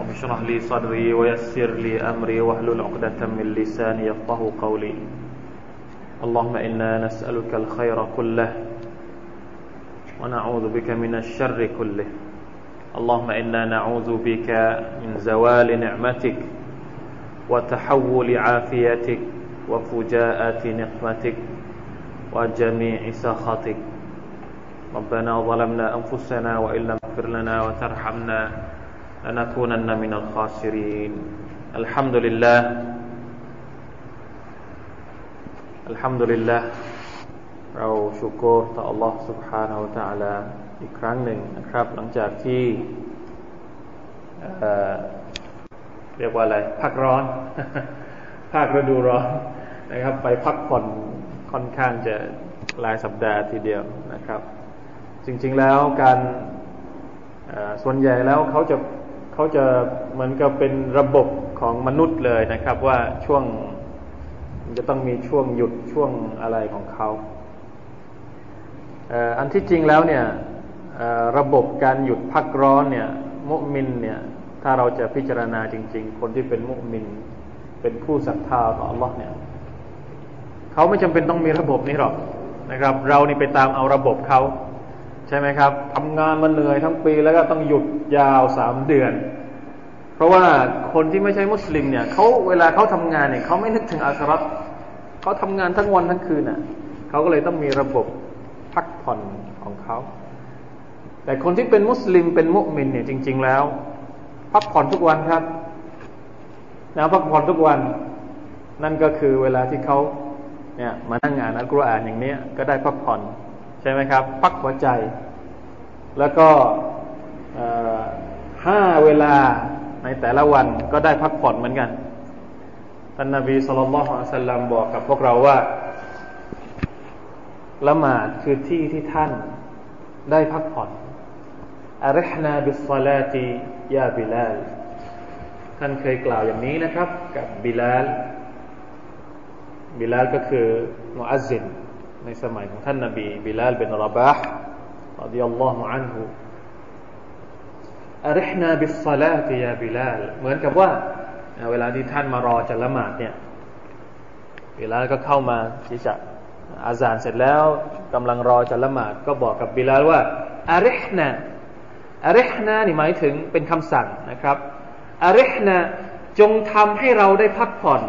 رب اشرح لي صدري ويسر لي أمري واحلل عقدة من لساني يفقه قولي. اللهم إنا نسألك الخير كله ونعوذ بك من الشر كله. اللهم إنا نعوذ بك من زوال نعمتك وتحول عافيتك وفجاءة نقمتك وجميع سخطك. ربنا ظلمنا أنفسنا وإن لم تغفر لنا وترحمنا لنكونن من الخاسرين الحمد لله الحمد لله เราชุกรต่อ Allah سبحانه และ تعالى อีกครั้งหนึ่งนะครับ หลังจากที่เรียกว่าอะไรพักร้อน ภาคฤดูร้อนนะครับ ไปพักผ่อนค่อนข้างจะหลายสัปดาห์ทีเดียวนะครับ จริง ๆแล้วการส่วนใหญ่แล้วเขาจะ เขาจะเหมือนกับเป็นระบบของมนุษย์เลยนะครับ ว่าช่วงจะต้องมีช่วงหยุดช่วงอะไรของเขาอันที่จริงแล้วเนี่ยระบบการหยุดพักร้อนเนี่ย มุมินเนี่ย ถ้าเราจะพิจารณาจริง ๆ คนที่เป็นมุมิน เป็นผู้ศรัทธาต่อ Allah เนี่ยเขาไม่จำเป็นต้องมีระบบนี้หรอกนะครับ เรานี่ไปตามเอาระบบเขา ใช่ไหมครับทำงานมาเหนื่อยทั้งปีแล้วก็ต้องหยุดยาวสามเดือน เพราะว่าคนที่ไม่ใช่มุสลิมเนี่ยเขาเวลาเขาทำงานเนี่ยเขาไม่นึกถึงอาสรัตเขาทำงานทั้งวันทั้งคืนน่ะเขาก็เลยต้องมีระบบพักผ่อนของเขา แต่คนที่เป็นมุสลิมเป็นมุมินเนี่ยจริง ๆ แล้ว พักผ่อนทุกวันครับนะพักผ่อนทุกวัน นั่นก็คือเวลาที่เขาเนี่ยมานั่งงานอัลกุรอานอย่างเนี้ยก็ได้พักผ่อน ใช่ไหมครับ พักหัวใจ แล้วก็ห้าเวลาในแต่ละวันก็ได้พักผ่อนเหมือนกันท่านนาบีสุลต่านสัลลัมบอกกับพวกเราว่าละหมาดคือที่ที่ท่านได้พักผ่อนأرحنا بالصلاة يا بلال ท่านเคยกล่าวอย่างนี้นะครับ กับบิลาลบิลาลก็คือมุอัซซิน ในสมัยของท่านนาบีบิลาลเป็นรบาห์รดิยัลลอฮุอันฮุอาริฮนาบิสซาลาติยาบิลาลเหมือนกับว่า เวลาที่ท่านมารอจะละหมาดเนี่ยบิลาลก็เข้ามาที่จะอาซานเสร็จแล้วกำลังรอจะละหมาดก็บอกกับบิลาลว่าأرحنا أرحنا นี่หมายถึงเป็นคำสั่งนะครับأرحنا จงทำให้เราได้พักผ่อน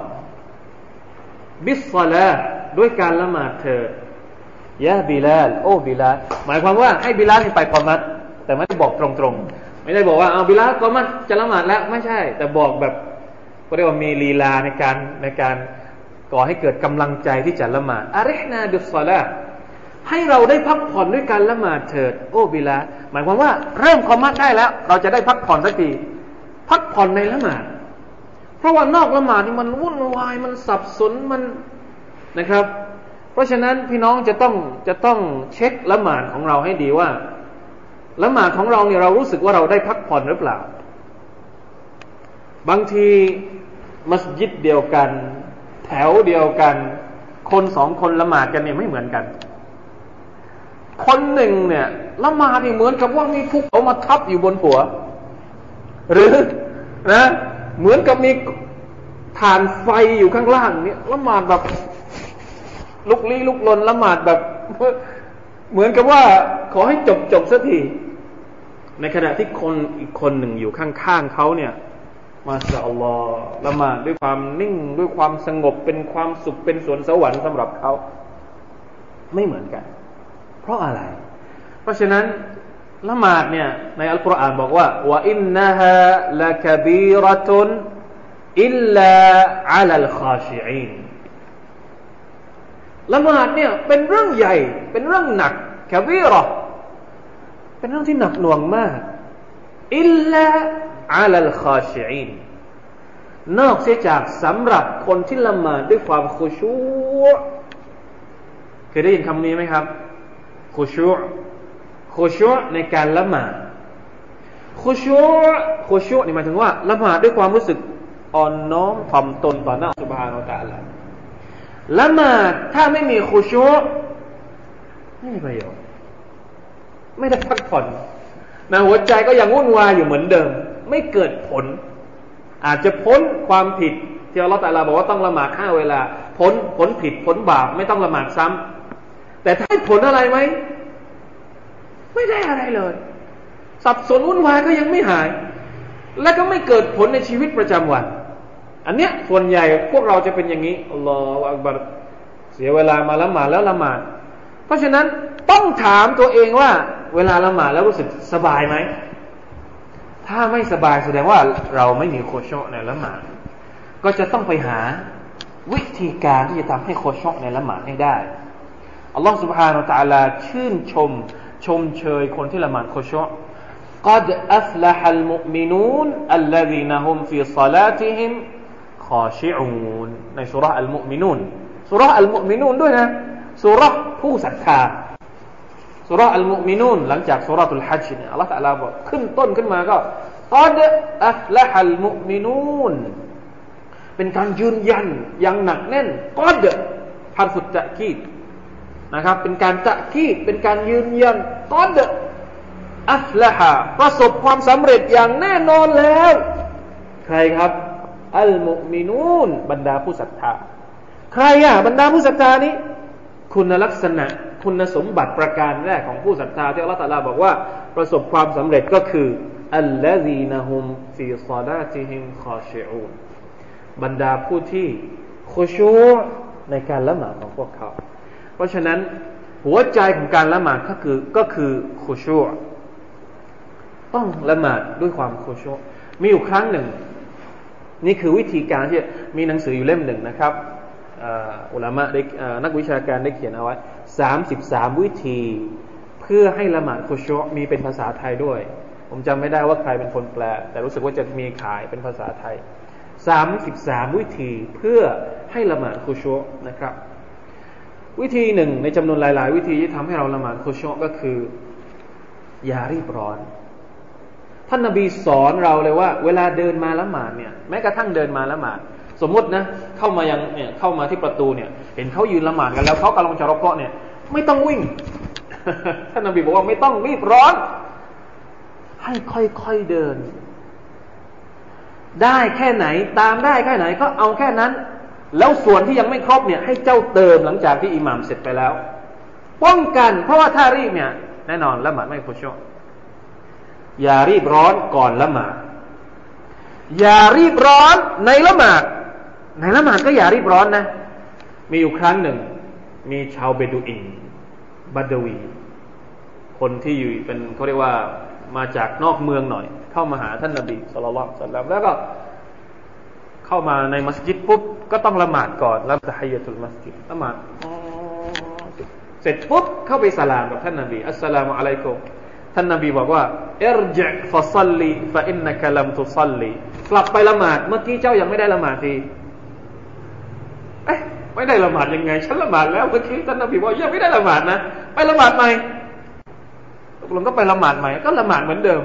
بالصلاة ด้วยการละหมาดเธอ يا بلال โอ้บิลาลหมายความว่าให้บิลาลไปกอมัต แต่ไม่ได้บอกตรงๆ ไม่ได้บอกว่าเอาบิลาลกอมัตจะละหมาดแล้วไม่ใช่ แต่บอกแบบเรียกว่ามีลีลาในการในการก่อให้เกิดกำลังใจที่จะละหมาดอาริฮนาบิสซาลาให้เราได้พักผ่อนด้วยการละหมาดเถิด โอ้บิลาหมายความว่าเริ่มกอมัดได้แล้ว เราจะได้พักผ่อนสักทีพักผ่อนในละหมาด เพราะว่านอกละหมาดนี่มันวุ่นวายมันสับสนมัน นะครับ เพราะฉะนั้นพี่น้องจะต้องจะต้องเช็คละหมาดของเราให้ดีว่าละหมาดของเราเนี่ยเรารู้สึกว่าเราได้พักผ่อนหรือเปล่า บางทีมัสยิดเดียวกัน แถวเดียวกัน คนสองคนละหมาดกันเนี่ยไม่เหมือนกัน คนหนึ่งเนี่ยละหมาดนี่เหมือนกับว่ามีภูเขามาทับอยู่บนหัว หรือนะเหมือนกับมีฐานไฟอยู่ข้างล่างเนี่ยละหมาดแบบ ลุกลี้ลุกลนละหมาดแบบ เหมือนกับว่าขอให้จบจบสักทีในขณะที่คนอีกคนหนึ่งอยู่ข้างๆเขาเนี่ย มาสอัลลอฮ์ละหมาดด้วยความนิ่งด้วยความสงบเป็นความสุขเป็นสวนสวรรค์สำหรับเขาไม่เหมือนกัน เพราะอะไร เพราะฉะนั้นละหมาดเนี่ยในอัลกุรอานบอกว่าว่าอินนะฮะละกบีรตุนอิลลาอัลลคาชิอิน ละหมาดเนี่ยเป็นเรื่องใหญ่ เป็นเรื่องหนักแคบีรอเป็นเรื่องที่หนักหน่วงมากอิลลาอัลลคาชิอินนอกเสียจากสำหรับคนที่ละหมาดด้วยความคุชูเคยได้ยินคำนี้ไหมครับคุชูคุชูในการละหมาดคุชูคุชูนี่หมายถึงว่าละหมาดด้วยความรู้สึกอ่อนน้อมถ่อมตนต่อหน้าสุบฮานาอัลลอฮ ละหมาดถ้าไม่มีคุชูไม่มีประโยชน์ ไม่ได้พักผ่อนนะหัวใจก็ยังวุ่นวายอยู่เหมือนเดิม ไม่เกิดผล อาจจะพ้นความผิดที่อัลลอฮฺตาลาบอกว่าต้องละหมาดห้าเวลา พ้นผลผิดผลบาปไม่ต้องละหมาดซ้ำแต่ถ้าผลอะไรไหมไม่ได้อะไรเลย สับสนวุ่นวายก็ยังไม่หาย และก็ไม่เกิดผลในชีวิตประจำวัน อันเนี้ยส่วนใหญ่พวกเราจะเป็นอย่างนี้อัลลอฮฺอักบัรเสียเวลามาละหมาดแล้วละหมาด เพราะฉะนั้นต้องถามตัวเองว่า เวลาละหมาดแล้วรู้สึกสบายไหม ถ้าไม่สบายแสดงว่าเราไม่มีโคชในละหมาด ก็จะต้องไปหาวิธีการที่จะทำให้โคชในละหมาดให้ได้ อัลลอฮฺ سبحانه และ تعالى ชื่นชมชมเชยคนที่ละหมาดโคช قد أفلح المؤمنون الذين هم في صلاتهم خاشعون ในสุราอัลมุมินูนสุราอัลมุมินูนด้วยนะสุราผู้ศรัทธาสุราอัลมุมินูนหลังจากสุราตุลฮัจญ์เนี่ยอัลลอฮฺตะลาบอกขึ้นต้นขึ้นมาก็ قد أفلح المؤمنون เป็นการยืนยันอย่างหนักแน่น قد ฮารฟุตตะคีดนะครับ เป็นการตะคีดเป็นการยืนยัน قد อัฟละฮะประสบความสำเร็จอย่างแน่นอนแล้ว ใครครับ อัลมุมินูนบรรดาผู้ศรัทธา ใครอะบรรดาผู้ศรัทธานี้ คุณลักษณะคุณสมบัติประการแรกของผู้ศรัทธาที่อัลลอฮฺตาลาบอกว่าประสบความสำเร็จก็คืออัลลอฮีนะฮุมฟีซาดาติฮิมคอชิอูนบรรดาผู้ที่คุชูในการละหมาดของพวกเขา เพราะฉะนั้นหัวใจของการละหมาดก็คือก็คือคุชูต้องละหมาดด้วยความโคชูมีอยู่ครั้งหนึ่ง นี่คือวิธีการที่มีหนังสืออยู่เล่มหนึ่งนะครับอุลามะได้นักวิชาการได้เขียนเอาไว้สามสิบสามวิธี เพื่อให้ละหมาดโคชมีเป็นภาษาไทยด้วย ผมจำไม่ได้ว่าใครเป็นคนแปล แต่รู้สึกว่าจะมีขายเป็นภาษาไทยสามสิบสามวิธีเพื่อให้ละหมาดโคชนะครับ วิธีหนึ่งในจำนวนหลาย ๆ วิธีที่ทำให้เราละหมาดโคชก็คือ อย่ารีบร้อน ท่านนบีสอนเราเลยว่า เวลาเดินมาละหมาดเนี่ยแม้กระทั่งเดินมาละหมาดสมมตินะเข้ามายังเนี่ยเข้ามาที่ประตูเนี่ย เห็นเขายืนละหมาดกันแล้วเขากำลังจะรบเกาะเนี่ย ไม่ต้องวิ่งท่านนบีบอกว่าไม่ต้องรีบร้อน ให้ค่อยๆเดิน ได้แค่ไหนตามได้แค่ไหนก็เอาแค่นั้น แล้วส่วนที่ยังไม่ครบเนี่ย ให้เจ้าเติมหลังจากที่อิหมามเสร็จไปแล้ว ป้องกัน เพราะว่าถ้ารีบเนี่ย แน่นอนละหมาดไม่คุชอ อย่ารีบร้อนก่อนละหมาดอย่ารีบร้อนในละหมาดในละหมาดก็อย่ารีบร้อนนะ มีอยู่ครั้งหนึ่ง มีชาวเบดูอินบัดวี คนที่อยู่เป็นเขาเรียกว่ามาจากนอกเมืองหน่อย เข้ามาหาท่านนาบี صلى الله عليه وسلم แล้วก็ เข้ามาในมัสยิดปุ๊บก็ต้องละหมาดก่อนแล้ว تحية المسجد ละหมาดเสร็จปุ๊บเข้าไปสลามกับท่านนาบีالسلام عليكم ท่านนาบีบอกว่าارجع فصل فإنك لم تصلกลับไปละหมาดเมื่อกี้เจ้ายังไม่ได้ละหมาดทีเอ๊ะไม่ได้ละหมาดยังไง ฉันละหมาดแล้วเมื่อกี้ท่านนบีบอกยังไม่ได้ละหมาดนะ ไปละหมาดใหม่ตกลงก็ไปละหมาดใหม่ ก็ละหมาดเหมือนเดิม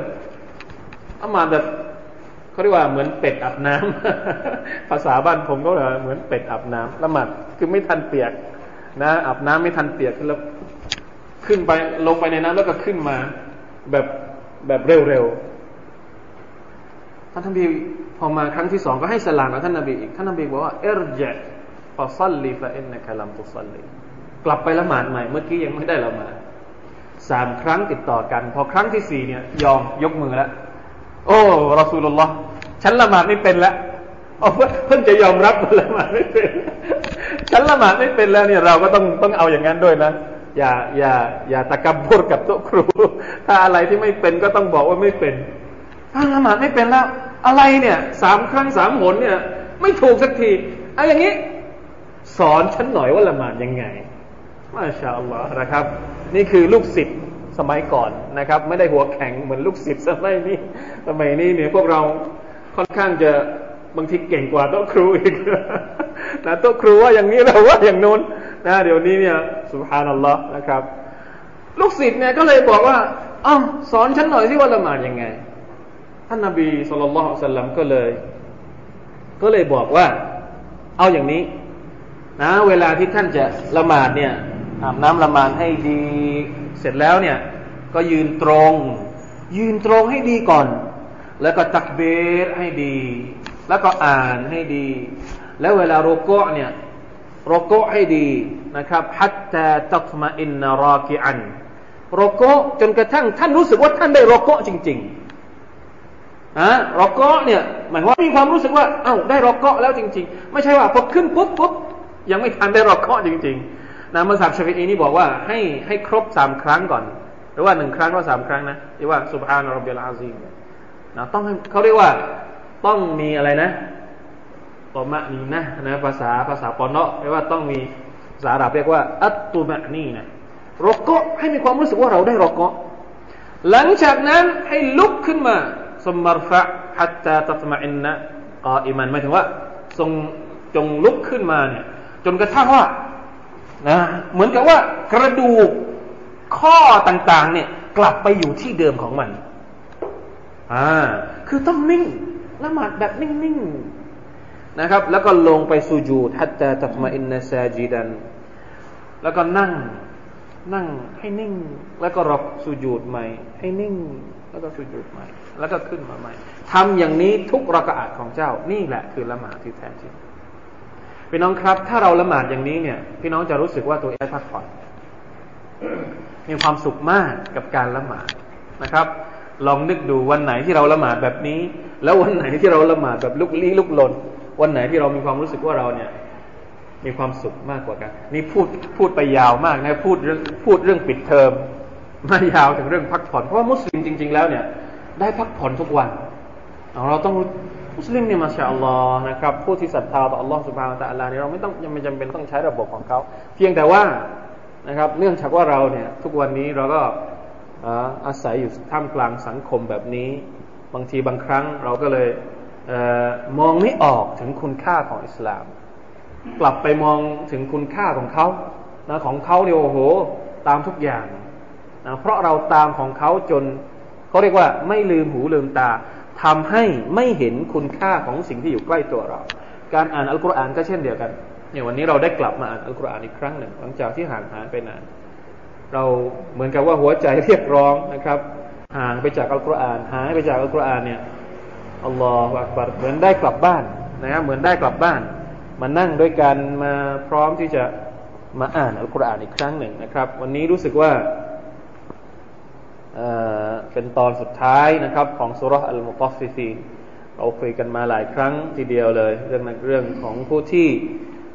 ละหมาดแบบเขาเรียกว่าเหมือนเป็ดอาบน้ำภาษาบ้านผมก็เหมือนเป็ดอาบน้ำละหมาดคือไม่ทันเปียก นะอาบน้ำไม่ทันเปียกแล้วขึ้นไปลงไปในน้ำแล้วก็ขึ้นมา แบบแบบเร็วๆ ท่านนบีพอมาครั้งที่สองก็ให้สลามกับท่านนบีอีก ท่านนบีบอกว่าارجع فصل فإنك لم تصل กลับไปละหมาดใหม่ เมื่อกี้ยังไม่ได้ละหมาดสามครั้งติดต่อกัน พอครั้งที่สี่เนี่ย ยอมยกมือแล้ว โอ้รอสูลุลลอฮ์ฉันละหมาดไม่เป็นแล้วเพิ่งจะยอมรับละหมาดไม่เป็น ฉันละหมาดไม่เป็นแล้วเนี่ยเราก็ต้องต้องเอาอย่างนั้นด้วยนะ อย่าอย่าอย่าตะกบบุรกับโต๊ะครู ถ้าอะไรที่ไม่เป็นก็ต้องบอกว่าไม่เป็นถ้าละหมาดไม่เป็นแล้ว อะไรเนี่ยสามครั้งสามหนเนี่ย ไม่ถูกสักทีอะอย่างนี้ สอนฉันหน่อยว่าละหมาดยังไงมาชาอัลลอฮ์นะครับ นี่คือลูกศิษย์สมัยก่อนนะครับ ไม่ได้หัวแข็งเหมือนลูกศิษย์สมัยนี้สมัยนี้เนี่ยพวกเราค่อนข้างจะบางทีเก่งกว่าโต๊ะครูอีกนะโต๊ะครูว่าอย่างนี้เราว่าอย่างโน้น นะเดี๋ยวนี้เนี่ยสุภานัลลอฮ์นะครับ ลูกศิษย์เนี่ยก็เลยบอกว่าอ๋อสอนฉันหน่อยสิว่าละหมาดยังไง ท่านนบีสุลต่านสัลลัมก็เลย ก็เลยบอกว่า เอาอย่างนี้ นะ เวลาที่ท่านจะละหมาดเนี่ยอาบน้ำละหมาดให้ดีเสร็จแล้วเนี่ย ก็ยืนตรง ยืนตรงให้ดีก่อน แล้วก็ตักเบรให้ดี แล้วก็อ่านให้ดี แล้วเวลาโรโกะเนี่ย รโกะให้ดีนะครับฮัตตาตัตมาอินนารอกิอันรโกะจนกระทั่งท่านรู้สึกว่าท่านได้รโกะจริงๆอะรโกะเนี่ยหมายว่ามีความรู้สึกว่าเอ้าได้รโกะแล้วจริง ๆ ไม่ใช่ว่าพอขึ้นปุ๊บปุ๊บยังไม่ทันได้รโกะจริง ๆนะมัสยิดชาฟิอีนี่บอกว่าให้ให้ครบสามครั้งก่อน หรือว่าหนึ่งครั้งก็สามครั้งนะที่ว่าสุบฮานอัลลอฮฺอาซีมนะต้องเขาเรียกว่าต้องมีอะไรนะ ตมะนีนะนะภาษาภาษาปอนเนาะเรียกว่าต้องมีภาษาอาหรับเรียกว่า อัตตุมะนีนะรกะให้มีความรู้สึกว่าเราได้รอกะหลังจากนั้นให้ลุกขึ้นมาสมรฟะฮัตตาตัตมะอินนะกออิมันหมายถึงว่า ทรงจงลุกขึ้นมาเนี่ย จนกระทั่งว่านะเหมือนกับว่ากระดูกข้อต่างๆ เนี่ย กลับไปอยู่ที่เดิมของมันอ่าคือต้องนิ่งละหมาดแบบนิ่งๆ นะครับ แล้วก็ลงไปสุญูดฮัตตาตัตมาอินนาซาจีดัน แล้วก็นั่งนั่งให้นิ่ง แล้วก็รอสุญูดใหม่ ให้นิ่ง แล้วก็สุญูดใหม่ แล้วก็ขึ้นมาใหม่ทำอย่างนี้ทุกรากาศของเจ้านี่แหละคือละหมาดที่แท้จริงพี่น้องครับ ถ้าเราละหมาดอย่างนี้เนี่ย พี่น้องจะรู้สึกว่าตัวเองพักผ่อนมีความสุขมากกับการละหมาดนะครับ ลองนึกดูวันไหนที่เราละหมาดแบบนี้ แล้ววันไหนที่เราละหมาดแบบลุกลี้ลุกลน วันไหนที่เรามีความรู้สึกว่าเราเนี่ย มีความสุขมากกว่ากัน นี่พูดพูดไปยาวมากนะพูดเรื่องพูดเรื่องปิดเทอมมายาวถึงเรื่องพักผ่อนเพราะว่ามุสลิมจริง ๆ แล้วเนี่ย ได้พักผ่อนทุกวันเราต้องมุสลิมเนี่ยมาชาอัลลอฮ์นะครับผู้ที่ศรัทธาต่ออัลลอฮ์สุบฮานตะอัลลอฮ์นี่เราไม่ต้องยังไม่จำเป็นต้องใช้ระบบของเขาเพียงแต่ว่านะครับ เนื่องจากว่าเราเนี่ย ทุกวันนี้เราก็อาศัยอยู่ท่ามกลางสังคมแบบนี้ บางทีบางครั้งเราก็เลย เอมองไม่ออกถึงคุณค่าของอิสลาม กลับไปมองถึงคุณค่าของเขานะของเขาเนี่ยโอ้โห ตามทุกอย่างนะเพราะเราตามของเขาจนเขาเรียกว่าไม่ลืมหูลืมตาทำให้ไม่เห็นคุณค่าของสิ่งที่อยู่ใกล้ตัวเรา การอ่านอัลกุรอานก็เช่นเดียวกันเนี่ยวันนี้เราได้กลับมาอ่านอัลกุรอานอีกครั้งหนึ่ง หลังจากที่ห่างหายไปนาน เราเหมือนกับว่าหัวใจเรียกร้องนะครับ ห่างไปจากอัลกุรอานหายไปจากอัลกุรอานเนี่ย อัลลอฮฺอักบัรเหมือนได้กลับบ้านนะครับเหมือนได้กลับบ้าน มานั่งด้วยกันมาพร้อมที่จะมาอ่านอัลกุรอานอีกครั้งหนึ่งนะครับ วันนี้รู้สึกว่าเป็นตอนสุดท้ายนะครับของสุรษอัลมุตัฟฟิฟีเราคุยกันมาหลายครั้งทีเดียวเลย เรื่องเรื่องของผู้ที่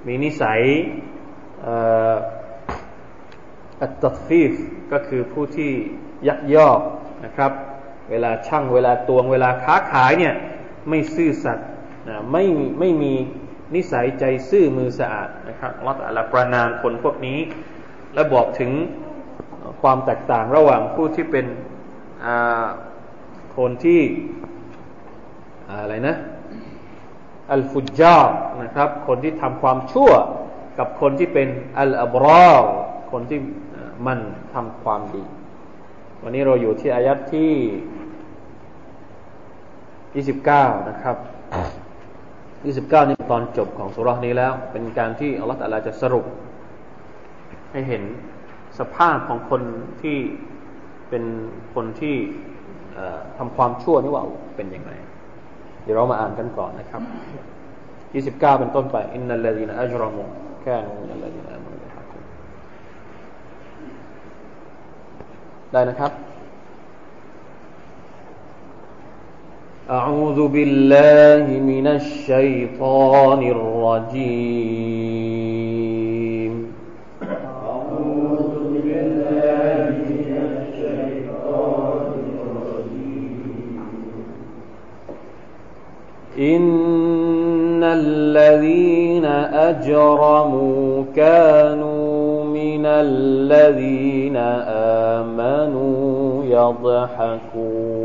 มีนิสัยอัตตฟีฟก็คือผู้ที่ยักยอกนะครับ เวลาช่างเวลาตวงเวลาค้าขายเนี่ยไม่ซื่อสัตย์ไม่ไม่มีนิสัยใจซื่อมือสะอาดนะครับอัลลอฮฺประนามคนพวกนี้ และบอกถึงความแตกต่างระหว่างผู้ที่เป็นคนที่อะไรนะอัลฟุจาร์นะครับ คนที่ทำความชั่วกับคนที่เป็นอัลอับรอคนที่มันทำความดี วันนี้เราอยู่ที่อายัดที่ 29 นะครับ 29 นี่ตอนจบของสุรานี้แล้ว เป็นการที่อัลลอฮฺตะลาจะสรุป ให้เห็นสภาพของคนที่เป็นคนที่ทำความชั่วนี่ว่าเป็นยังไง เดี๋ยวเรามาอ่านกันก่อนนะครับ 29 เป็นต้นไปอินนัลลดีนอัจรมุแค่นั้นนัลลดีนอามุ ได้นะครับ أعوذ بالله من الشيطان الرجيم أعوذ بالله من الشيطان الرجيم إن الذين أجرموا كانوا من الذين آمنوا يضحكون.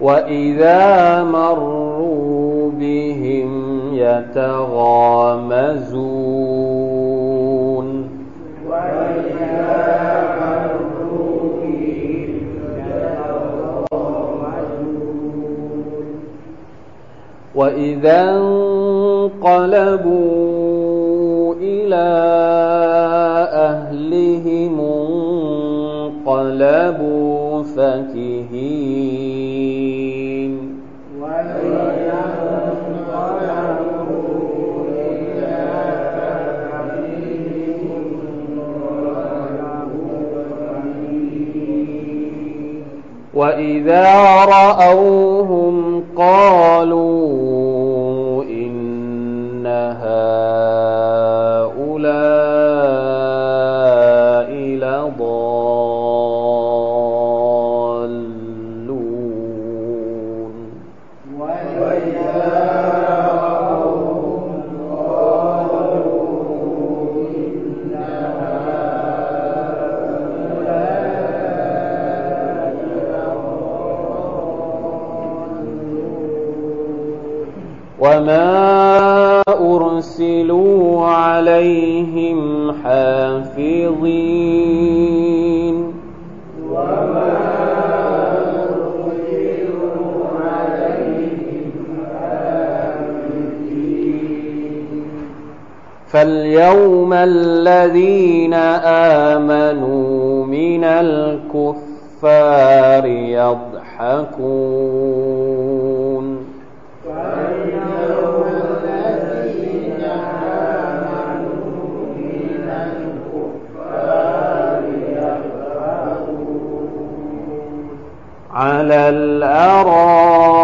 وإذا مروا بهم يتغامزون. وإذا انقلبوا إلى أهلهم انقلبوا فكهين. وإذا رأوهم قالوا وما أرسلوا عليهم حافظين فاليوم الذين آمنوا من الكفار يضحكون على الأرائك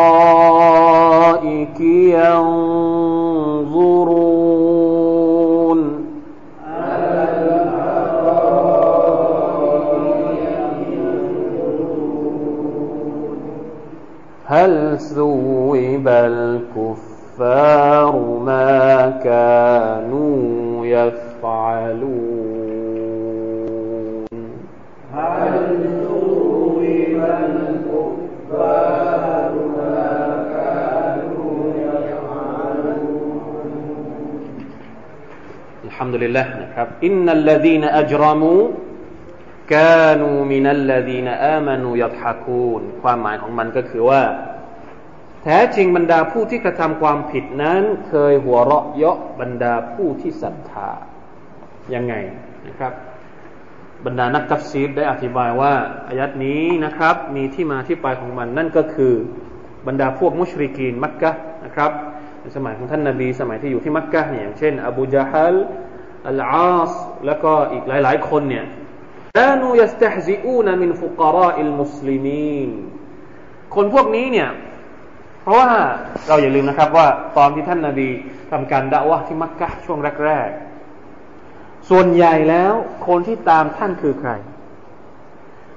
الحمد لله นะครับ إن الذين أجرموا كانوا من الذين آمنوا يضحكون ความหมายของมันก็คือว่า แท้จริงบรรดาผู้ที่กระทำความผิดนั้น เคยหัวเราะเยาะบรรดาผู้ที่ศรัทธายังไงนะครับ บรรดานักตัฟซีรได้อธิบายว่าอายัดนี้นะครับ มีที่มาที่ไปของมันนั่นก็คือ บรรดาพวกมุชริกีนมักกะนะครับ สมัยของท่านนาบีสมัยที่อยู่ที่มักกะเนี่ยเช่น อบูจาฮัลอัลอาสแล้วก็อีกหลาย ๆ คนเนี่ยกานูยัสตฮซิอูนมินฟุกราอิลมุสลิมีนคนพวกนี้เนี่ยเพราะว่าเราอย่าลืมนะครับว่าตอนที่ท่านนาบีทำการด่าวะที่มักกะช่วงแรก ๆ ส่วนใหญ่แล้วคนที่ตามท่านคือใคร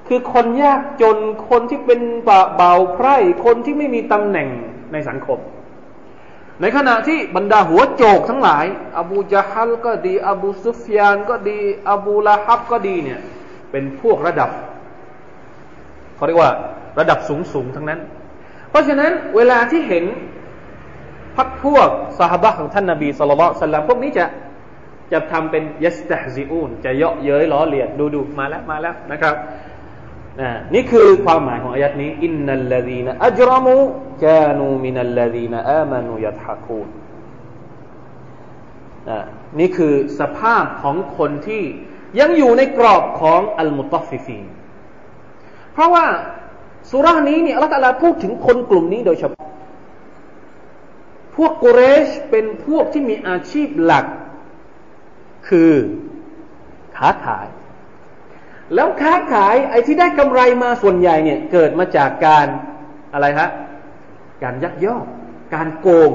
คือคนยากจนคนที่เป็นเบาไพร่คนที่ไม่มีตำแหน่งในสังคม ในขณะที่บรรดาหัวโจกทั้งหลาย อบูจาฮัลก็ดี อบูซุฟยานก็ดี อบูลาฮับก็ดีเนี่ยเป็นพวกระดับเขาเรียกว่าระดับสูงสูงทั้งนั้น เพราะฉะนั้นเวลาที่เห็นพักพวกสหบะของท่านนาบีสุลต่านลลัมพวกนี้จะจะทำเป็นยัสตะซิอูนจะเยาะเย้ยล้อเลียนดูดูมาแล้วมาแล้วนะครับ นี่คือความหมายของอายัดนี้อินนัลลดีนอัจรมูกานูมินัลลดีนอามานูยัตฮักูนนี่คือสภาพของคนที่ยังอยู่ในกรอบของอัลมุตฟิฟีนเพราะว่าสุรานี้เนี่ยอัลลอฮฺพูดถึงคนกลุ่มนี้โดยเฉพาะ พวกกุเรชเป็นพวกที่มีอาชีพหลัก คือค้าขาย แล้วค้าขายไอ้ที่ได้กำไรมาส่วนใหญ่เนี่ยเกิดมาจากการอะไรฮะการยักยอก การโกง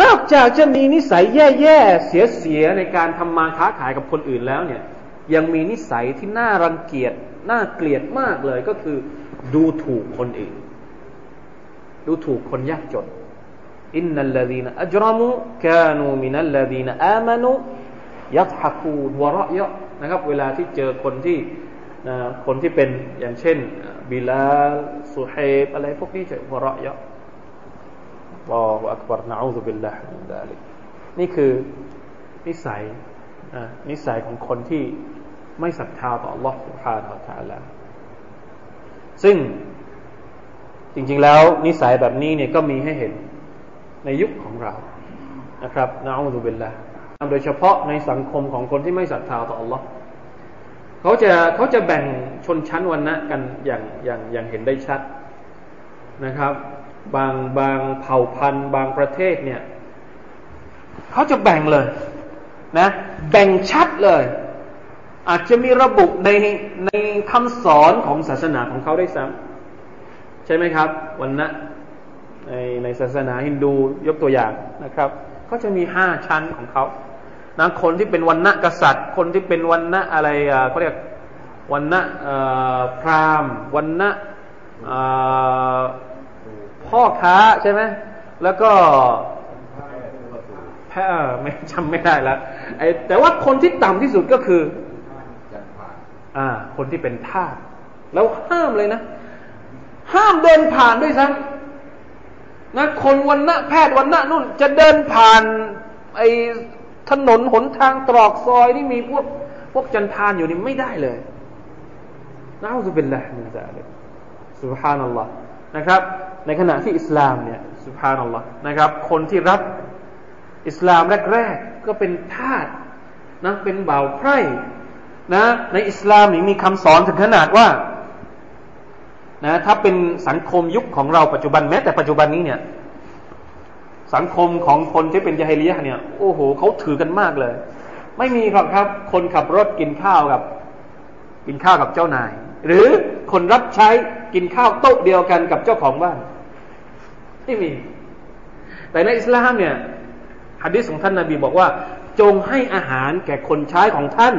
นอกจากจะมีนิสัยแย่ๆเสียๆในการทำมาค้าขายกับคนอื่นแล้วเนี่ยยังมีนิสัยที่น่ารังเกียจน่าเกลียดมากเลยก็คือ ดูถูกคนอื่น ดูถูกคนยากจนอินนัลลดีนอัจรมุกานูมินัลลดีนอามานุยัตฮัคูนวะราะยะ นะครับ เวลาที่เจอคนที่คนที่เป็นอย่างเช่น บิลาลสุเฮบอะไรพวกนี้จะหัวเราะเยาะวออักบารนะอูซุบิลลาฮิมินดาลิกนี่คือนิสัยนิสัยของคนที่ไม่ศรัทธาต่อ Allah سبحانه และ تعالى ซึ่งจริงๆแล้วนิสัยแบบนี้เนี่ยก็มีให้เห็นในยุคของเรานะครับนะอูซุบิลลา โดยเฉพาะในสังคมของคนที่ไม่ศรัทธาต่อ Allah เขาจะเขาจะแบ่งชนชั้นวันนะกันอย่างอย่างอย่างเห็นได้ชัดนะครับ บางบางเผ่าพันธุ์ บางประเทศเนี่ยเขาจะแบ่งเลยนะ แบ่งชัดเลย อาจจะมีระบุในในคำสอนของศาสนาของเขาได้ซ้ำใช่ไหมครับ วันนะในในศาสนาฮินดูยกตัวอย่างนะครับ ก็จะมีห้าชั้นของเขา นะคนที่เป็นวันณะกษัตริย์ คนที่เป็นวันณะอะไรเขาเรียกวันณะพราหมณ์วันณะพ่อค้าใช่ไหมแล้วก็แพ้ไม่จำไม่ได้แล้วไอแต่ว่าคนที่ต่ำที่สุดก็คืออ่า คนที่เป็นทาสแล้วห้ามเลยนะ ห้ามเดินผ่านด้วยซ้ำนะคนวันณะแพทย์วันณะนู่น จะเดินผ่าน ไอ ถนนหนทางตรอกซอยที่มีพวกพวกจันทานอยู่นี่ไม่ได้เลยนะอุบิลละมินซาลิกสุบฮานัลลอฮ์นะครับ ในขณะที่อิสลามเนี่ยสุบฮานัลลอฮ์นะครับ คนที่รับอิสลามแรกๆก็เป็นทาสนะเป็นบ่าวไพร่นะในอิสลามมีคำสอนถึงขนาดว่านะถ้าเป็นสังคมยุคของเราปัจจุบันแม้แต่ปัจจุบันนี้เนี่ย สังคมของคนที่เป็นยาฮิลียะเนี่ยโอ้โหเขาถือกันมากเลย ไม่มีครับครับ คนขับรถกินข้าวกับ กินข้าวกับเจ้านาย หรือคนรับใช้กินข้าวโต๊ะเดียวกันกับเจ้าของบ้านไม่มี แต่ในอิสลามเนี่ยฮะดิษของท่านนาบีบอกว่า จงให้อาหารแก่คนใช้ของท่าน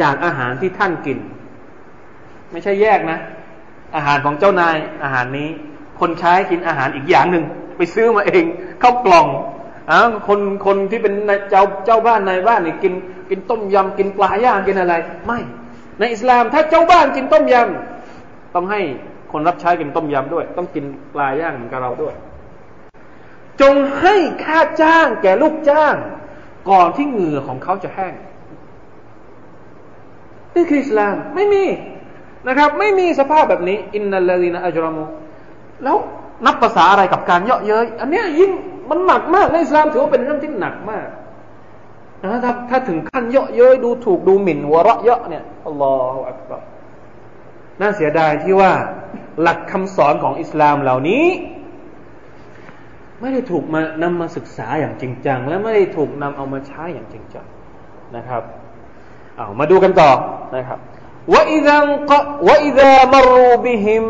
จากอาหารที่ท่านกิน ไม่ใช่แยกนะ อาหารของเจ้านายอาหารนี้ คนใช้กินอาหารอีกอย่างหนึ่ง ไปซื้อมาเองเข้ากล่องอ่าคนคนที่เป็นเจ้าเจ้าบ้านนายบ้านนี่กินกินต้มยำกินปลาย่างกินอะไร ไม่ ในอิสลามถ้าเจ้าบ้านกินต้มยำต้องให้คนรับใช้กินต้มยำด้วย ต้องกินปลาย่างเหมือนกับเราด้วย จงให้ค่าจ้างแก่ลูกจ้าง ก่อนที่เหงื่อของเขาจะแห้งนี่คืออิสลามไม่มีนะครับ ไม่มีสภาพแบบนี้ อินนัลลดีนอัจรมุแล้ว นับภาษาอะไรกับการเยาะเย้ยอันนี้ยิ่งมันหนักมากในอิสลามถือว่าเป็นเรื่องที่หนักมากนะถ้าถ้าถึงขั้นเยาะเย้ยดูถูกดูหมิ่นหัวเราะเยาะเนี่ยอัลลอฮฺอักบารน่าเสียดายที่ว่าหลักคำสอนของอิสลามเหล่านี้ ไม่ได้ถูกมานำมาศึกษาอย่างจริงจัง และไม่ได้ถูกนำเอามาใช้อย่างจริงจังนะครับเอามาดูกันต่อนะครับว่าอิดะว่าอิดะมรูบิฮิม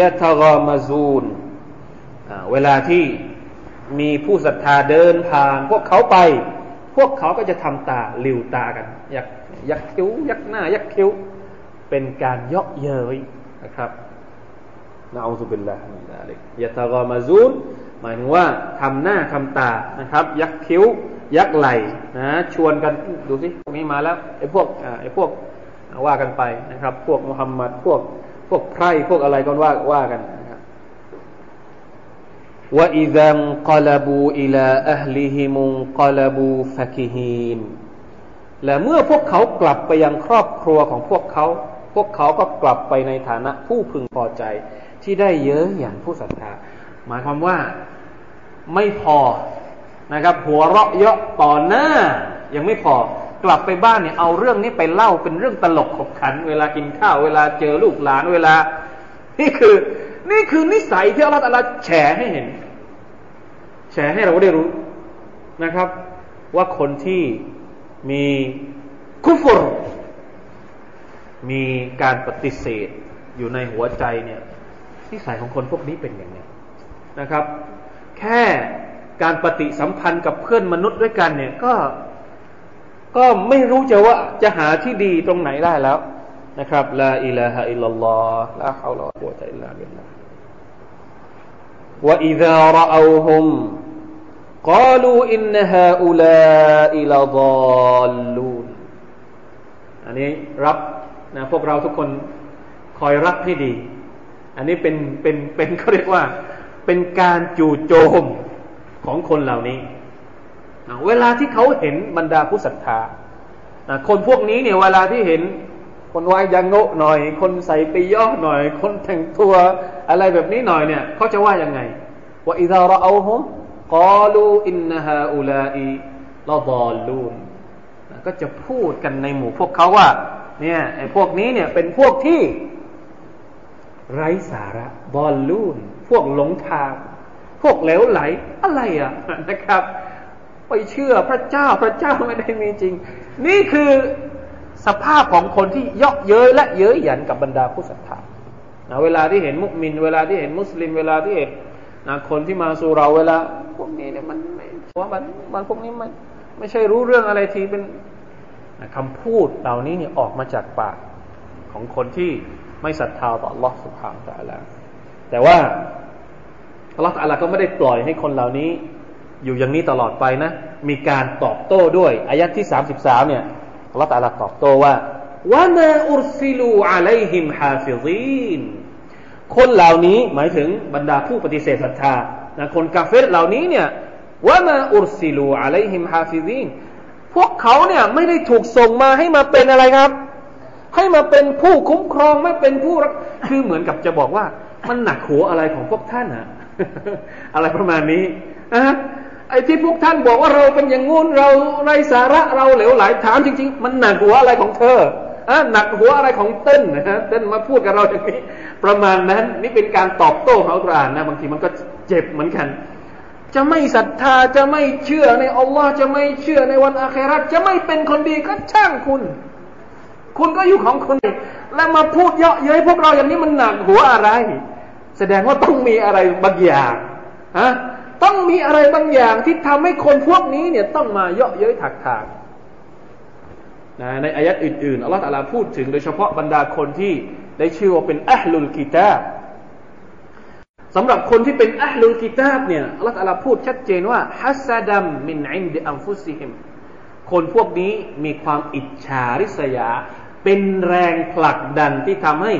ยะตะกามซูน เวลาที่มีผู้ศรัทธาเดินผ่านพวกเขาไป พวกเขาก็จะทำตาลิวตากัน ยักยักคิ้ว ยักหน้า ยักคิ้ว เป็นการเยาะเย้ยนะครับนะอูซุบิลลาฮิมินซาลิกยะตะกอมาซูนหมายถึงว่าทำหน้าทำตานะครับ ยักคิ้ว ยักไหลนะชวนกันดูสิพวกนี้มาแล้วไอ้พวกไอ้พวกว่ากันไปนะครับ พวกมุฮัมมัดพวกพวกไพร่พวกอะไรก็ว่าว่ากัน ว่าอิดัมกลบูอิลาอัลลิฮิมุกลบูฟะกิฮีนและเมื่อพวกเขากลับไปยังครอบครัวของพวกเขา พวกเขาก็กลับไปในฐานะผู้พึงพอใจที่ได้เยอะอย่างผู้ศรัทธา หมายความว่าไม่พอนะครับ หัวเราะเยาะต่อหน้า ยังไม่พอกลับไปบ้านเนี่ยเอาเรื่องนี้ไปเล่าเป็นเรื่องตลกขบขัน เวลากินข้าวเวลาเจอลูกหลานเวลา นี่คือ นี่คือนิสัยที่อัลลอฮฺแฉให้เห็นแชร์ให้เราได้รู้นะครับ ว่าคนที่มีคุฟรมีการปฏิเสธอยู่ในหัวใจเนี่ยนิสัยของคนพวกนี้เป็นอย่างนี้นะครับ แค่การปฏิสัมพันธ์กับเพื่อนมนุษย์ด้วยกันเนี่ยก็ก็ไม่รู้จะว่าจะหาที่ดีตรงไหนได้แล้วนะครับลาอิลาฮะอิลลัลลอฮ์ลาฮาวลากุวะตะอิลลาบิลลาห์ وإذا رأوهم قالوا إن هؤلاء لضالون อันนี้รับนะพวกเราทุกคนคอยรับให้ดี อันนี้เป็นเป็นเป็นเขาเรียกว่า เป็นการจู่โจมของคนเหล่านี้ เวลาที่เขาเห็นบรรดาผู้ศรัทธาคนพวกนี้เนี่ยเวลาที่เห็น คนวายยังโงหน่อย คนใส่ไปย่อหน่อย คนแต่งตัวอะไรแบบนี้หน่อยเนี่ยเขาจะว่ายังไงว่าอิดาเราเอาฮุมกาลูอินนฮาอุลาอีลาบอลลูนก็จะพูดกันในหมู่พวกเขาว่า เนี่ยไอ้พวกนี้เนี่ยเป็นพวกที่ ไร้สาระบอลลูนพวกหลงทาง พวกเหลวไหลอะไรอะนะครับ ไปเชื่อพระเจ้าพระเจ้าไม่ได้มีจริง นี่คือ สภาพของคนที่เยาะเย้ยและเย้ยหยันกับบรรดาผู้ศรัทธานะเวลาที่เห็นมุสลิมเวลาที่เห็นมุสลิม เวลาที่เห็นนะคนที่มาสู่เราเวลา พวกนี้เนี่ยมันไม่ว่ามันมันพวกนี้มันไม่ใช่รู้เรื่องอะไรทีเป็นคำพูดเหล่านี้เนี่ยออกมาจากปากของคนที่ไม่ศรัทธาต่อ Allah سبحانه และ تعالى แต่ว่า Allah تعالى ก็ไม่ได้ปล่อยให้คนเหล่านี้ อยู่อย่างนี้ตลอดไปนะ มีการตอบโต้ด้วยอายัดที่สามสิ อัลลอฮฺ تعالى ตอบโต้ว่าوما أرسلوا عليهم حافظين คนเหล่านี้หมายถึงบรรดาผู้ปฏิเสธศรัทธานะคนกาเฟรเหล่านี้เนี่ยوما أرسلوا عليهم حافظين พวกเขาเนี่ยไม่ได้ถูกส่งมาให้มาเป็นอะไรครับ ให้มาเป็นผู้คุ้มครองไม่เป็นผู้คือเหมือนกับจะบอกว่า มันหนักหัวอะไรของพวกท่านอะอะไรประมาณนี้นะ ไอ้ที่พวกท่านบอกว่าเราเป็นอย่างงู้นเราไร้สาระเราเหลวไหลถามจริง ๆ มันหนักหัวอะไรของเธออะหนักหัวอะไรของท่านนะฮะท่านมาพูดกับเราอย่างนี้ประมาณนั้น นี่เป็นการตอบโต้เของอัลกุรานนะบางทีมันก็เจ็บเหมือนกัน จะไม่ศรัทธาจะไม่เชื่อในอัลลอฮ์จะไม่เชื่อในวันอาคราจะไม่เป็นคนดีก็ช่างคุณ คุณก็อยู่ของคุณแล้วมาพูดเยาะเย้ยพวกเราอย่างนี้มันหนักหัวอะไร แสดงว่าต้องมีอะไรบางอย่างฮะ ต้องมีอะไรบางอย่างที่ทำให้คนพวกนี้เนี่ยต้องมาเยาะเย้ยถักถางนะในอายัดอื่นๆอัลลอฮฺตะลาพูดถึงโดยเฉพาะบรรดาคนที่ได้ชื่อว่าเป็นอัลลุลกิตาสำหรับคนที่เป็นอัลลุลกิตาบเนี่ยอัลลอฮฺพูดชัดเจนว่าฮัสดัมมินอินดอัมฟุซิฮิมคนพวกนี้มีความอิจฉาริษยา เป็นแรงผลักดันที่ทำให้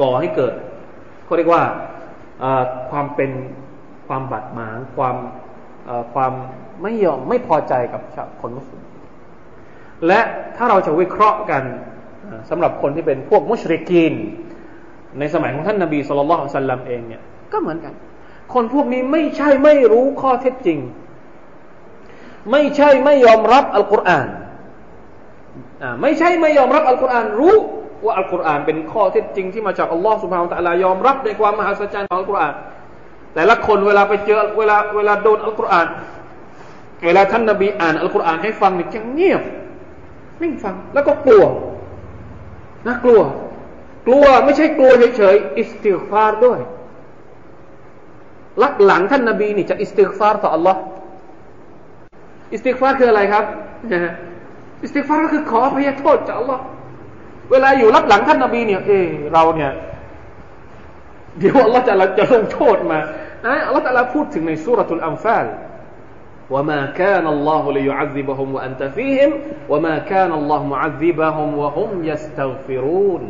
ก่อให้เกิดเขาเรียกว่าความเป็น ความบาดหมางความความไม่ยอมไม่พอใจกับคนมุสลิมและถ้าเราจะวิเคราะห์กันสำหรับคนที่เป็นพวกมุชริกีน ในสมัยของท่านนาบีสุลต่านสัลลัมเองเนี่ยก็เหมือนกัน คนพวกนี้ไม่ใช่ไม่รู้ข้อเท็จจริง ไม่ใช่ไม่ยอมรับอัลกุรอานไม่ใช่ไม่ยอมรับอัลกุรอานรู้ว่าอัลกุรอานเป็นข้อเท็จจริงที่มาจากอัลลอฮ์สุบฮานตะลายอมรับในความมหัศจรรย์ของอัลกุรอาน แต่ละคนเวลาไปเจอเวลาเวลาโดนอัลกุรอาน เวลาท่านนาบีอ่านอัลกุรอานให้ฟังเนี่ยจะเงียบนิ่งฟังแล้วก็กลัวน่ากลัว กลัวไม่ใช่กลัวเฉยๆอิสติฟารด้วยลักหลังท่านนาบีนี่จะอิสติฟารต่อ Allah อิสติฟารคืออะไรครับอิสติฟารก็คือขออภัยโทษจาก Allah เวลาอยู่ลับหลังท่านนาบีเนี่ยเออเราเนี่ยเดี๋ยวอัลลอฮ์จะจะลงโทษมา อัลลอฮ์จะพูดถึงในสุรทูลอัมฟาล وما كان الله ليعذبهم وأنت فيهم وما كان الله معذبهم وهم يستغفرون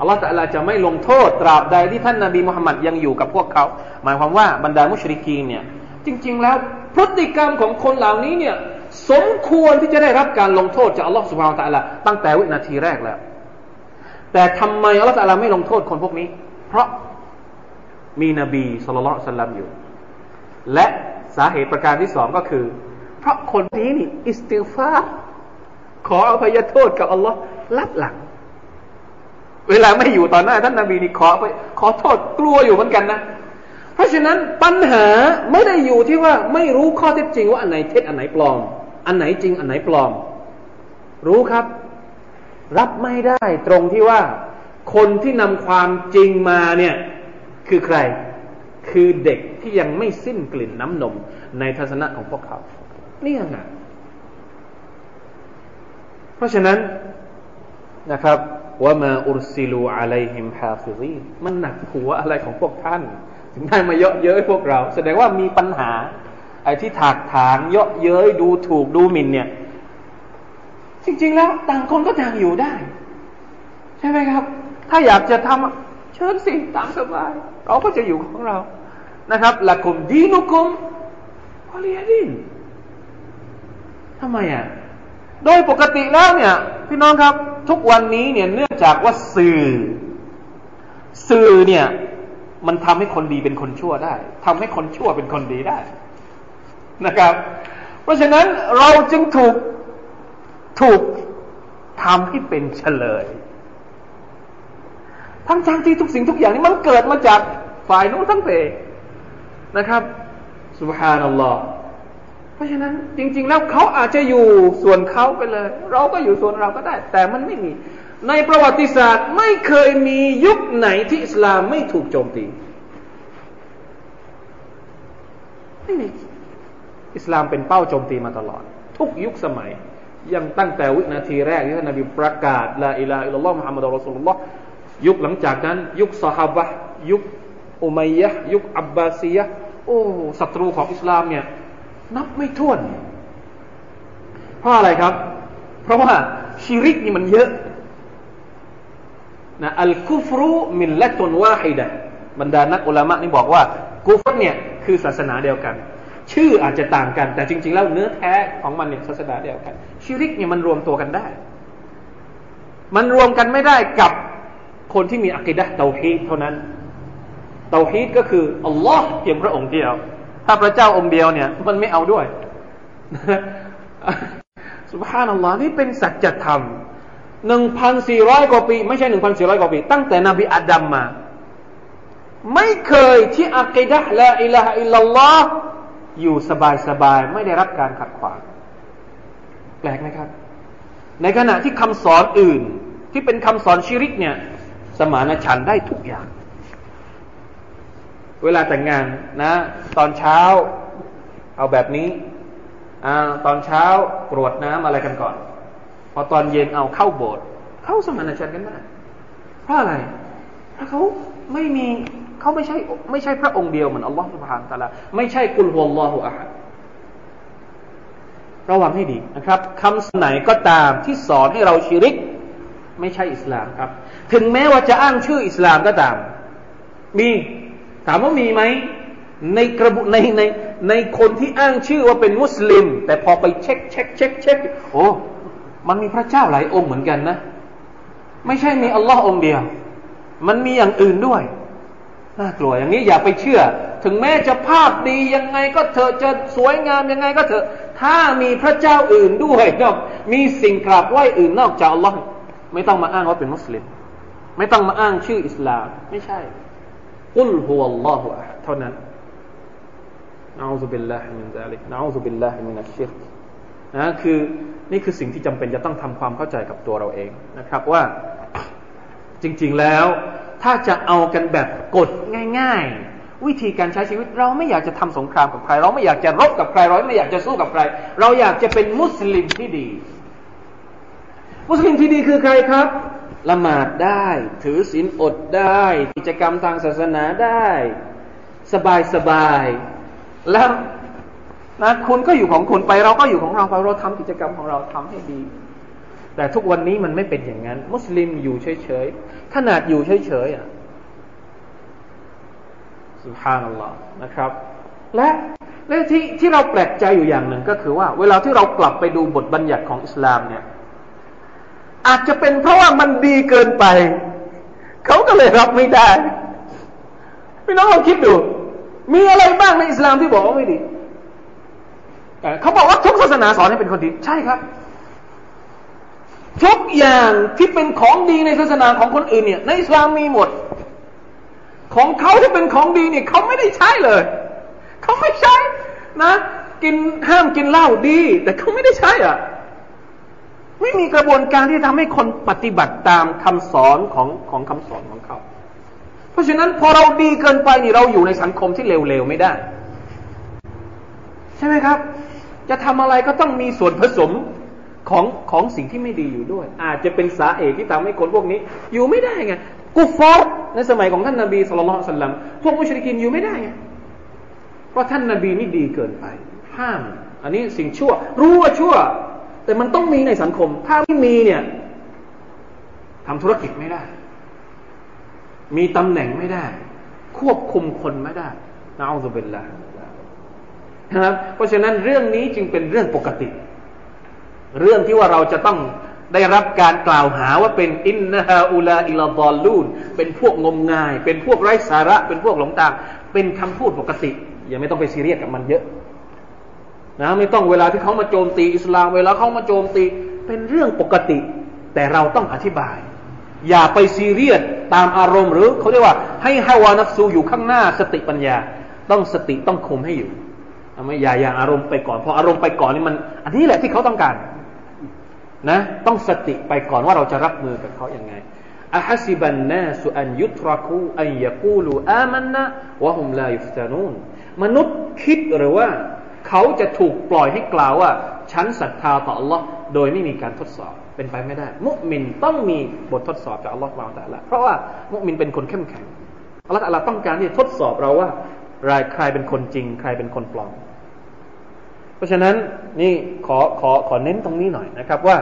อัลลอฮฺตะลาจะไม่ลงโทษตราบใดที่ท่านนาบีมุฮัมมัดยังอยู่กับพวกเขา หมายความว่าบรรดามุชริกีนเนี่ย จริง ๆ แล้วพฤติกรรมของคนเหล่านี้เนี่ย สมควรที่จะได้รับการลงโทษจากอัลลอฮฺสุบฮานตะลาตั้งแต่วินาทีแรกแล้ว แต่ทำไมอัลลอฮฺตะลาไม่ลงโทษคนพวกนี้ เพราะ มีนบีสุลต่านสัลลัมอยู่ และสาเหตุประการที่สองก็คือ เพราะคนนี้นี่ อิสติฟาขออภัยโทษกับอัลลอฮ์ลับหลัง เวลาไม่อยู่ต่อหน้าท่านนาบีนี่ขอไป ขอโทษกลัวอยู่เหมือนกันนะ เพราะฉะนั้นปัญหาไม่ได้อยู่ที่ว่าไม่รู้ข้อเท็จจริงว่าอันไหนเท็จอันไหนปลอม อันไหนจริงอันไหนปลอม รู้ครับ รับไม่ได้ตรงที่ว่า คนที่นำความจริงมาเนี่ย คือใคร คือเด็กที่ยังไม่สิ้นกลิ่นน้ำนมในทัศนะของพวกเขาเนี่ยยังไงเพราะฉะนั้นนะครับ وما أرسلوا عليهم حافظين มันหนักหัวอะไรของพวกท่าน ถึงได้มาเยาะเย้ยพวกเรา แสดงว่ามีปัญหา ไอ้ที่ถากถางเยอะเย้ยดูถูกดูหมิ่นเนี่ย จริง ๆ แล้ว ต่างคนก็ต่างอยู่ได้ ใช่ไหมครับ ถ้าอยากจะทำ เชิญสิตามสบาย เราก็จะอยู่ของเรานะครับละกุมดีนุกุมพอลียดินทำไมอะโดยปกติแล้วเนี่ย พี่น้องครับ ทุกวันนี้เนี่ยเนื่องจากว่าสื่อ สื่อเนี่ย มันทำให้คนดีเป็นคนชั่วได้ทำให้คนชั่วเป็นคนดีได้นะครับ เพราะฉะนั้นเราจึงถูกถูกทำให้เป็นเฉลย ทั้งทางที่ทุกสิ่งทุกอย่างนี้มันเกิดมาจากฝ่ายนู้นทั้งเปนะครับสุบฮานัลลอฮ์เพราะฉะนั้นจริง ๆ แล้วเขาอาจจะอยู่ส่วนเขาไปเลย เราก็อยู่ส่วนเราก็ได้ แต่มันไม่มี ในประวัติศาสตร์ไม่เคยมียุคไหนที่อิสลามไม่ถูกโจมตีไม่มีอิสลามเป็นเป้าโจมตีมาตลอด ทุกยุคสมัย ยังตั้งแต่วินาทีแรกที่ท่านนบีประกาศลาอิลาอิลลอฮ์มุฮัมมัดอัลลอฮ์สุลลัล ยุคหลังจากนั้น ยุคสฮาบะยุคอุมัยยะยุคอับบาซียะโอ้ศัตรูของอิสลามเนี่ย นับไม่ถ้วน เพราะอะไรครับ เพราะว่าชิริกนี่มันเยอะนะอัลกุฟรุมินละตุนวาฮิดะบรรดานักอุลามะนี่บอกว่า กุฟรเนี่ยคือศาสนาเดียวกัน ชื่ออาจจะต่างกัน แต่จริง ๆ แล้วเนื้อแท้ของมันเนี่ยศาสนาเดียวกัน ชิริกเนี่ยมันรวมตัวกันได้ มันรวมกันไม่ได้กับ คนที่มีอักิดะเตาฮีดเท่านั้นเตาฮีดก็คืออัลลอฮ์เพียงพระองค์เดียว ถ้าพระเจ้าองค์เดียวเนี่ย มันไม่เอาด้วยสุบฮานัลลอฮ์นี่เป็นสัจธรรมหนึ่งพันสี่ร้อยกว่าปี ไม่ใช่หนึ่งพันสี่ร้อยกว่าปี ตั้งแต่นบีอาดัมมา ไม่เคยที่อักิดะละอิละฮอิลลัลลอฮ์อยู่สบายสบายไม่ได้รับการขัดขวางแปลกไหมครับ ในขณะที่คำสอนอื่น ที่เป็นคำสอนชิริกเนี่ย สมานฉันได้ทุกอย่าง เวลาแต่งงานนะ ตอนเช้าเอาแบบนี้อตอนเช้ากรวดน้ำอะไรกันก่อน พอตอนเย็นเอาเข้าโบสถ์เข้าสมานฉันกันได้เพราะอะไรเพราะเขาไม่มีเขาไม่ใช่ไม่ใช่พระองค์เดียวเหมือนอัลลอฮฺสุบฮานตะลาไม่ใช่กุลฮุลลอฮฺอะฮัดระวังให้ดีนะครับคำไหนก็ตามที่สอนให้เราชิริก ไม่ใช่อิสลามครับ ถึงแม้ว่าจะอ้างชื่ออิสลามก็ตาม มีถามว่ามีไหมในกระบุในในในคนที่อ้างชื่อว่าเป็นมุสลิม แต่พอไปเช็คเช็คเช็คเช็คโอ้มันมีพระเจ้าหลายองค์เหมือนกันนะ ไม่ใช่มีอัลลอฮ์องเดียว มันมีอย่างอื่นด้วยน่ากลัวอย่างนี้อย่าไปเชื่อ ถึงแม้จะภาพดียังไงก็เถอะจะสวยงามยังไงก็เถอะ ถ้ามีพระเจ้าอื่นด้วยนอกมีสิ่งกราบไหว้อื่นนอกจากอัลลอฮ์ ไม่ต้องมาอ้างว่าเป็นมุสลิม ไม่ต้องมาอ้างชื่ออิสลาม ไม่ใช่ قل هو الله أحد เท่านั้น نعوذ بالله من ذلك نعوذ بالله من الشرك นะคือนี่คือสิ่งที่จำเป็นจะต้องทำความเข้าใจกับตัวเราเองนะครับว่าจริงๆแล้ว ถ้าจะเอากันแบบกดง่าย ๆ วิธีการใช้ชีวิตเราไม่อยากจะทำสงครามกับใคร เราไม่อยากจะรบกับใคร เราไม่อยากจะสู้กับใคร เราอยากจะเป็นมุสลิมที่ดี มุสลิมที่ดีคือใครครับ ละหมาดได้ ถือศีลอดได้ กิจกรรมทางศาสนาได้ สบายสบาย แล้วนะคุณก็อยู่ของคุณไปเราก็อยู่ของเราไปเราทำกิจกรรมของเราทำให้ดี แต่ทุกวันนี้มันไม่เป็นอย่างนั้น มุสลิมอยู่เฉยๆขนาดอยู่เฉยๆอะสุภานัลลอฮ์นะครับ และและที่ที่เราแปลกใจอยู่อย่างหนึ่งก็คือว่า เวลาที่เรากลับไปดูบทบัญญัติของอิสลามเนี่ย อาจจะเป็นเพราะว่ามันดีเกินไป เขาก็เลยรับไม่ได้พี่น้องลองคิดดู มีอะไรบ้างในอิสลามที่บอกว่าไม่ดีเขาบอกว่าทุกศาสนาสอนให้เป็นคนดี ใช่ครับ ทุกอย่างที่เป็นของดีในศาสนาของคนอื่นเนี่ย ในอิสลามมีหมด ของเขาที่เป็นของดีเนี่ยเขาไม่ได้ใช้เลย เขาไม่ใช้นะ กินห้ามกินเหล้าดี แต่เขาไม่ได้ใช้อะ ไม่มีกระบวนการที่ทำให้คนปฏิบัติตามคำสอนของของคำสอนของเขา เพราะฉะนั้นพอเราดีเกินไปนี่เราอยู่ในสังคมที่เร็วๆไม่ได้ ใช่ไหมครับ จะทำอะไรก็ต้องมีส่วนผสมของของสิ่งที่ไม่ดีอยู่ด้วย อาจจะเป็นสาเหตุที่ทำให้คนพวกนี้ อยู่ไม่ได้ไงกุฟอร์ในสมัยของท่านนาบีสุลต่านสัลลัมพวกมุชริกินอยู่ไม่ได้ไงเพราะท่านนาบีนี่ดีเกินไป ห้าม อันนี้สิ่งชั่ว รู้ว่าชั่ว แต่มันต้องมีในสังคม ถ้าไม่มีเนี่ยทำธุรกิจไม่ได้ มีตำแหน่งไม่ได้ ควบคุมคนไม่ได้นะอัลลอฮฺเป็นละนะครับเพราะฉะนั้นเรื่องนี้จึงเป็นเรื่องปกติ เรื่องที่ว่าเราจะต้องได้รับการกล่าวหาว่าเป็นإن هؤلاء لضالون เป็นพวกงมงาย เป็นพวกไร้สาระ เป็นพวกหลงทางเป็นคำพูดปกติ อย่าไม่ต้องไปซีเรียสกับมันเยอะ นะไม่ต้องเวลาที่เขามาโจมตีอิสลามเวลาเขามาโจมตีเป็นเรื่องปกติ แต่เราต้องอธิบาย อย่าไปซีเรียสตามอารมณ์หรือเขาเรียกว่าให้ هوى نفس อยู่ข้างหน้าสติปัญญา ต้องสติต้องคุมให้อยู่ไม่อย่าอย่างอารมณ์ไปก่อนพออารมณ์ไปก่อนนี่มัน อันนี้แหละที่เขาต้องการนะต้องสติไปก่อนว่าเราจะรับมือกับเขาอย่างไงอะฮัสิบันนาสุอันยุตรักูอันยกูลูอามันนะวะฮุมลายุฟตานูนมนุษย์คิดหรือว่า เขาจะถูกปล่อยให้กล่าวว่า ฉันศรัทธาต่อ Allah โดยไม่มีการทดสอบเป็นไปไม่ได้ มุมินต้องมีบททดสอบจาก Allah เราแต่ละเพราะว่ามุมินเป็นคนเข้มแข็ง Allah แต่ละต้องการที่จะทดสอบเราว่ารายใครเป็นคนจริง ใครเป็นคนปลอม เพราะฉะนั้นนี่ขอขอขอเน้นตรงนี้หน่อยนะครับว่า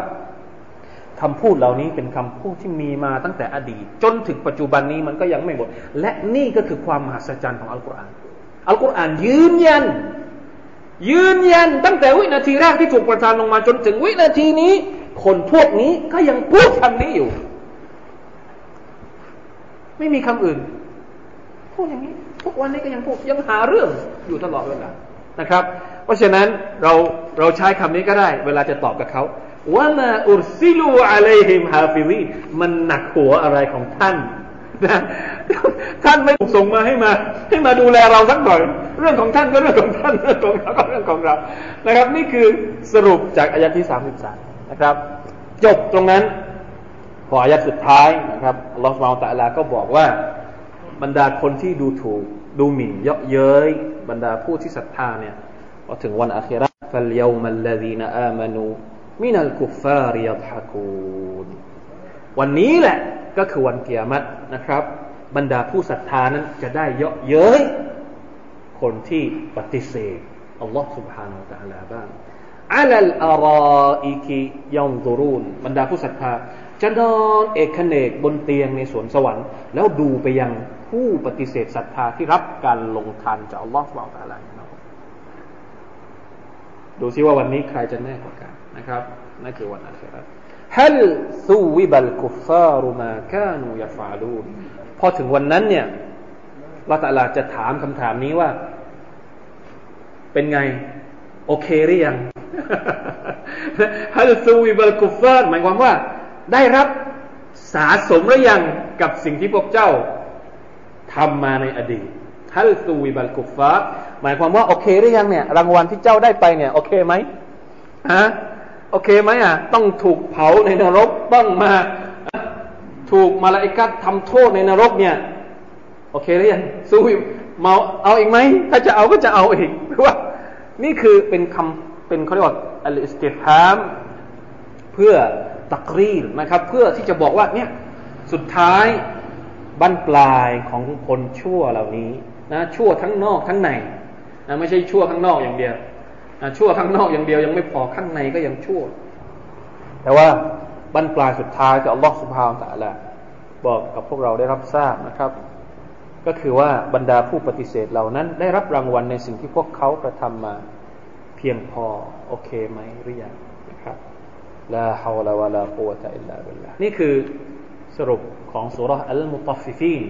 คำพูดเหล่านี้เป็นคำพูดที่มีมาตั้งแต่อดีต จนถึงปัจจุบันนี้มันก็ยังไม่หมด และนี่ก็คือความมหัศจรรย์ของอัลกุรอานอัลกุรอานยืนยัน ยืนยันตั้งแต่วินาทีแรกที่ถูกประทานลงมาจนถึงวินาทีนี้ คนพวกนี้ก็ยังพูดคำนี้อยู่ ไม่มีคำอื่น พูดอย่างนี้ทุกวันนี้ก็ยังพูดยังหาเรื่องอยู่ตลอดเวลานะครับ เพราะฉะนั้นเราเราใช้คำนี้ก็ได้ เวลาจะตอบกับเขาว่า ما أرسلوا عليهم حافظين มันหนักหัวอะไรของท่านนะท่านไม่ส่งมาให้มา ให้มาดูแลเราสักหน่อย เรื่องของท่านก็เรื่องของท่านเรื่องของเราก็เรื่องของเรานะครับ นี่คือสรุปจากอายะที่สามสิบสามนะครับ จบตรงนั้นพออายะสุดท้ายนะครับอัลลอฮฺสุบานตะลาก็บอกว่าบรรดาคนที่ดูถูกดูหมิ่นเยาะเย้ยบรรดาผู้ที่ศรัทธาเนี่ยพอถึงวันอาคิรตฟัลยามัลลดีนอามานูมินัลกุฟาริยัตฮะกูนวันนี้แหละก็คือวันเกียรตินะครับ บรรดาผู้ศรัทธานั้นจะได้เยอะเย้ย คนที่ปฏิเสธอัลลอฮ์ سبحانه และ تعالى บ้างอัลลอารออิกิยองดูรุนบรรดาผู้ศรัทธาจะนอนเอกเนกบนเตียงในสวนสวรรค์ แล้วดูไปยังผู้ปฏิเสธศรัทธาที่รับการลงทันจากอัลลอฮ์ سبحانه และ تعالى ดูซิว่าวันนี้ใครจะแน่กว่ากันนะครับนั่นคือวันอาคิรัตฮัลซูวิบัลกุฟารุมาคานูยาฟาลูนพอถึงวันนั้นเนี่ยเราตลาดจะถามคำถามนี้ว่า เป็นไง โอเคหรือยังฮัลซูวิบัลกุฟาร์หมายความว่า ได้รับสาสมหรือยังกับสิ่งที่พวกเจ้าทำมาในอดีตฮัลซูวิบัลกุฟาร์หมายความว่าโอเคหรือยังเนี่ย รางวัลที่เจ้าได้ไปเนี่ยโอเคไหมฮะโอเคไหมอะต้องถูกเผาในนรกต้องมาถูกมาลาอิกัดทำโทษในนรกเนี่ย โอเคหรือยังสู้ เมาเอาอีกไหมถ้าจะเอาก็จะเอาอีกเพราะว่า นี่คือเป็นคำเป็นเขาเรียกว่าอัลอิสติฟาม เพื่อตักรีรนะครับ เพื่อที่จะบอกว่าเนี่ยสุดท้ายบั้นปลายของคนชั่วเหล่านี้นะชั่วทั้งนอกทั้งในนะไม่ใช่ชั่วข้างนอกอย่างเดียวนะชั่วข้างนอกอย่างเดียวยังไม่พอข้างในก็ยังชั่ว แต่ว่าบรรปลายสุดท้ายที่อัลลอฮฺสุบฮาวตะละบอกกับพวกเราได้รับทราบนะครับ ก็คือว่าบรรดาผู้ปฏิเสธเหล่านั้น ได้รับรางวัลในสิ่งที่พวกเขากระทำมาเพียงพอโอเคไหมหรือยังนะครับلا حول ولا قوة إلا باللهนี่คือสรุปของซูเราะฮฺอัลมุฏ็อฟฟิฟีน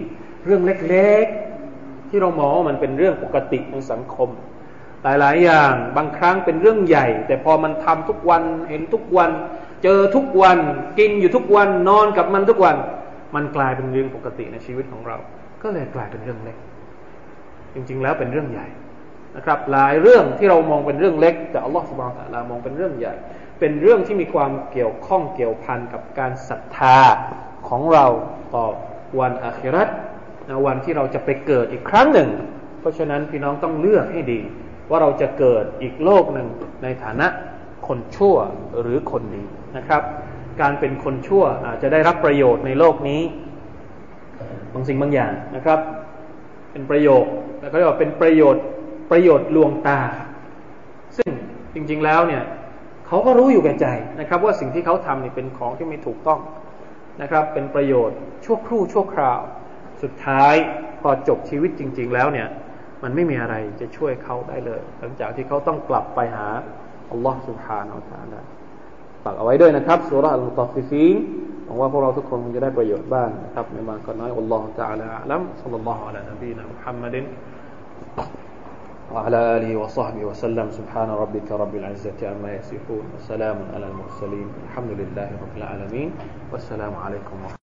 เรื่องเล็กๆ ที่เรามองว่ามันเป็นเรื่องปกติในสังคม หลายๆ อย่างบางครั้งเป็นเรื่องใหญ่ แต่พอมันทำทุกวันเห็นทุกวัน เจอทุกวัน กินอยู่ทุกวันนอนกับมันทุกวัน มันกลายเป็นเรื่องปกติในชีวิตของเรา ก็เลยกลายเป็นเรื่องเล็ก จริง ๆ แล้วเป็นเรื่องใหญ่นะครับ หลายเรื่องที่เรามองเป็นเรื่องเล็ก แต่อัลลอฮฺสุบานตะลามองเป็นเรื่องใหญ่ เป็นเรื่องที่มีความเกี่ยวข้องเกี่ยวพันกับการศรัทธาของเราต่อวันอาคิรัตวันที่เราจะไปเกิดอีกครั้งหนึ่ง เพราะฉะนั้นพี่น้องต้องเลือกให้ดี ว่าเราจะเกิดอีกโลกหนึ่งในฐานะคนชั่วหรือคนดีนะครับ การเป็นคนชั่วอาจจะได้รับประโยชน์ในโลกนี้ บางสิ่งบางอย่างนะครับ เป็นประโยคแล้วขาเรียกว่าเป็นประโยชน์ประโยชน์ลวงตา ซึ่งจริงๆแล้วเนี่ยเขาก็รู้อยู่แก่ใจนะครับ ว่าสิ่งที่เขาทำเนี่ยเป็นของที่ไม่ถูกต้องนะครับ เป็นประโยชน์ชั่วครู่ชั่วคราว สุดท้ายพอจบชีวิตจริง ๆ แล้วเนี่ย มันไม่มีอะไรจะช่วยเขาได้เลย หลังจากที่เขาต้องกลับไปหาอัลลอฮฺสุบฮานาอัลลอฮ์ฝากเอาไว้ด้วยนะครับสุรอัลตัฟิฟี หวังว่าพวกเราทุกคนจะได้ประโยชน์บ้างนะครับไม่มากก็น้อยอัลลอฮฺ تعالى อัลัมสัลลัลลอฮุอะลัยนบีนะมุฮัมมัด وعلى آله وصحبه وسلم سبحان ربك رب العزة عما يصفون وسلام على المرسلين الحمد لله رب العالمين والسلام عليكم ورحمة